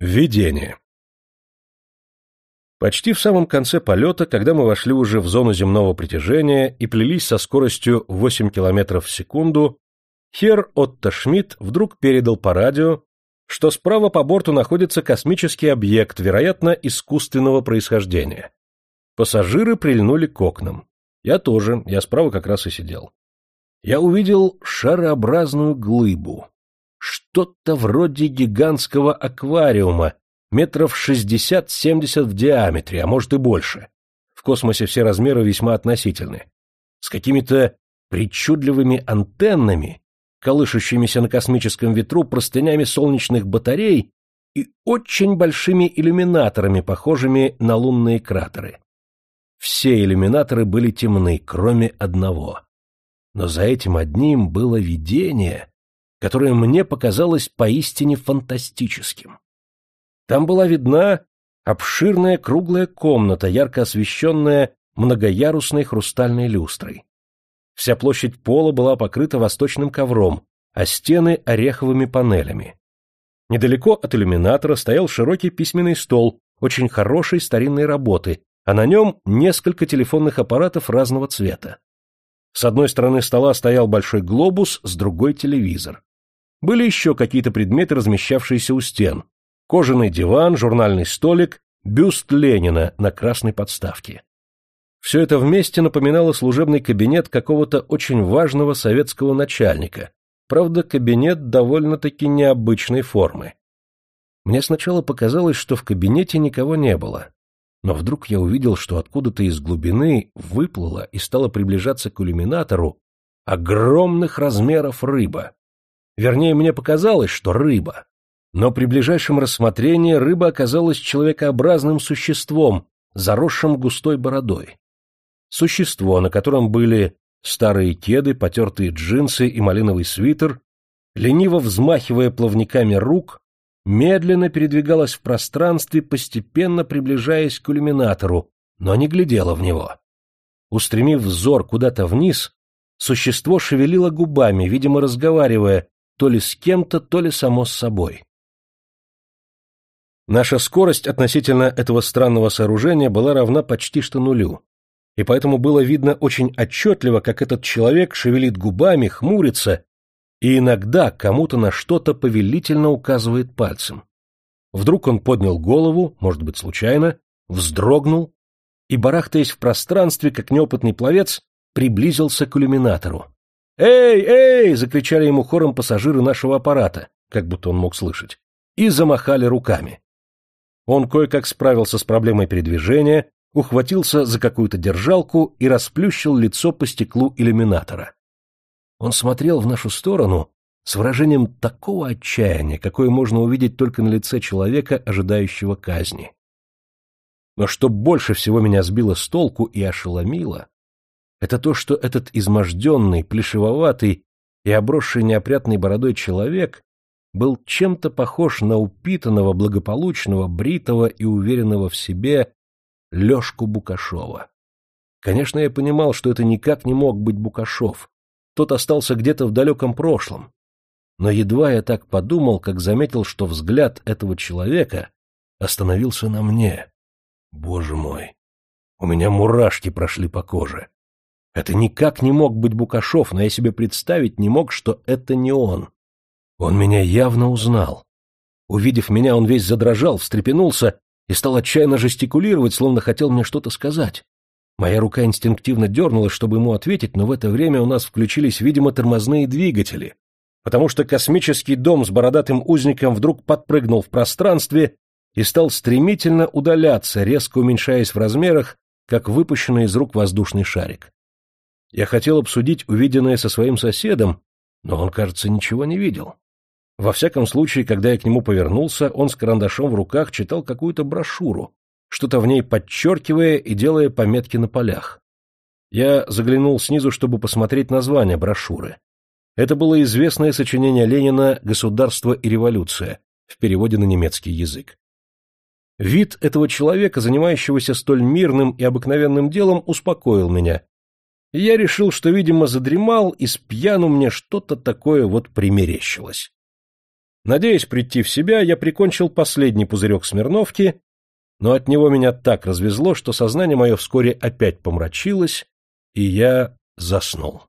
Введение. Почти в самом конце полета, когда мы вошли уже в зону земного притяжения и плелись со скоростью 8 км в секунду, Хер Отто Шмидт вдруг передал по радио, что справа по борту находится космический объект, вероятно, искусственного происхождения. Пассажиры прильнули к окнам. Я тоже, я справа как раз и сидел. Я увидел шарообразную глыбу, что-то вроде гигантского аквариума, метров шестьдесят-семьдесят в диаметре, а может и больше. В космосе все размеры весьма относительны. С какими-то причудливыми антеннами, колышущимися на космическом ветру простынями солнечных батарей и очень большими иллюминаторами, похожими на лунные кратеры. Все иллюминаторы были темны, кроме одного. Но за этим одним было видение, которое мне показалось поистине фантастическим. Там была видна обширная круглая комната, ярко освещенная многоярусной хрустальной люстрой. Вся площадь пола была покрыта восточным ковром, а стены — ореховыми панелями. Недалеко от иллюминатора стоял широкий письменный стол, очень хорошей старинной работы, а на нем несколько телефонных аппаратов разного цвета. С одной стороны стола стоял большой глобус, с другой — телевизор. Были еще какие-то предметы, размещавшиеся у стен. Кожаный диван, журнальный столик, бюст Ленина на красной подставке. Все это вместе напоминало служебный кабинет какого-то очень важного советского начальника, правда, кабинет довольно-таки необычной формы. Мне сначала показалось, что в кабинете никого не было, но вдруг я увидел, что откуда-то из глубины выплыла и стала приближаться к иллюминатору огромных размеров рыба. Вернее, мне показалось, что рыба. Но при ближайшем рассмотрении рыба оказалась человекообразным существом, заросшим густой бородой. Существо, на котором были старые кеды, потертые джинсы и малиновый свитер, лениво взмахивая плавниками рук, медленно передвигалось в пространстве, постепенно приближаясь к иллюминатору, но не глядело в него. Устремив взор куда-то вниз, существо шевелило губами, видимо, разговаривая, то ли с кем-то, то ли само с собой. Наша скорость относительно этого странного сооружения была равна почти что нулю, и поэтому было видно очень отчетливо, как этот человек шевелит губами, хмурится и иногда кому-то на что-то повелительно указывает пальцем. Вдруг он поднял голову, может быть, случайно, вздрогнул и, барахтаясь в пространстве, как неопытный пловец, приблизился к иллюминатору. «Эй, эй!» — закричали ему хором пассажиры нашего аппарата, как будто он мог слышать, и замахали руками. Он кое-как справился с проблемой передвижения, ухватился за какую-то держалку и расплющил лицо по стеклу иллюминатора. Он смотрел в нашу сторону с выражением такого отчаяния, какое можно увидеть только на лице человека, ожидающего казни. Но что больше всего меня сбило с толку и ошеломило, это то, что этот изможденный, плешивоватый и обросший неопрятной бородой человек был чем-то похож на упитанного, благополучного, бритого и уверенного в себе Лешку Букашова. Конечно, я понимал, что это никак не мог быть Букашов. Тот остался где-то в далеком прошлом. Но едва я так подумал, как заметил, что взгляд этого человека остановился на мне. Боже мой! У меня мурашки прошли по коже. Это никак не мог быть Букашов, но я себе представить не мог, что это не он. Он меня явно узнал. Увидев меня, он весь задрожал, встрепенулся и стал отчаянно жестикулировать, словно хотел мне что-то сказать. Моя рука инстинктивно дернулась, чтобы ему ответить, но в это время у нас включились, видимо, тормозные двигатели, потому что космический дом с бородатым узником вдруг подпрыгнул в пространстве и стал стремительно удаляться, резко уменьшаясь в размерах, как выпущенный из рук воздушный шарик. Я хотел обсудить увиденное со своим соседом, но он, кажется, ничего не видел. Во всяком случае, когда я к нему повернулся, он с карандашом в руках читал какую-то брошюру, что-то в ней подчеркивая и делая пометки на полях. Я заглянул снизу, чтобы посмотреть название брошюры. Это было известное сочинение Ленина «Государство и революция» в переводе на немецкий язык. Вид этого человека, занимающегося столь мирным и обыкновенным делом, успокоил меня, и я решил, что, видимо, задремал, и с пьяну мне что-то такое вот примерещилось. Надеясь прийти в себя, я прикончил последний пузырек Смирновки, но от него меня так развезло, что сознание мое вскоре опять помрачилось, и я заснул.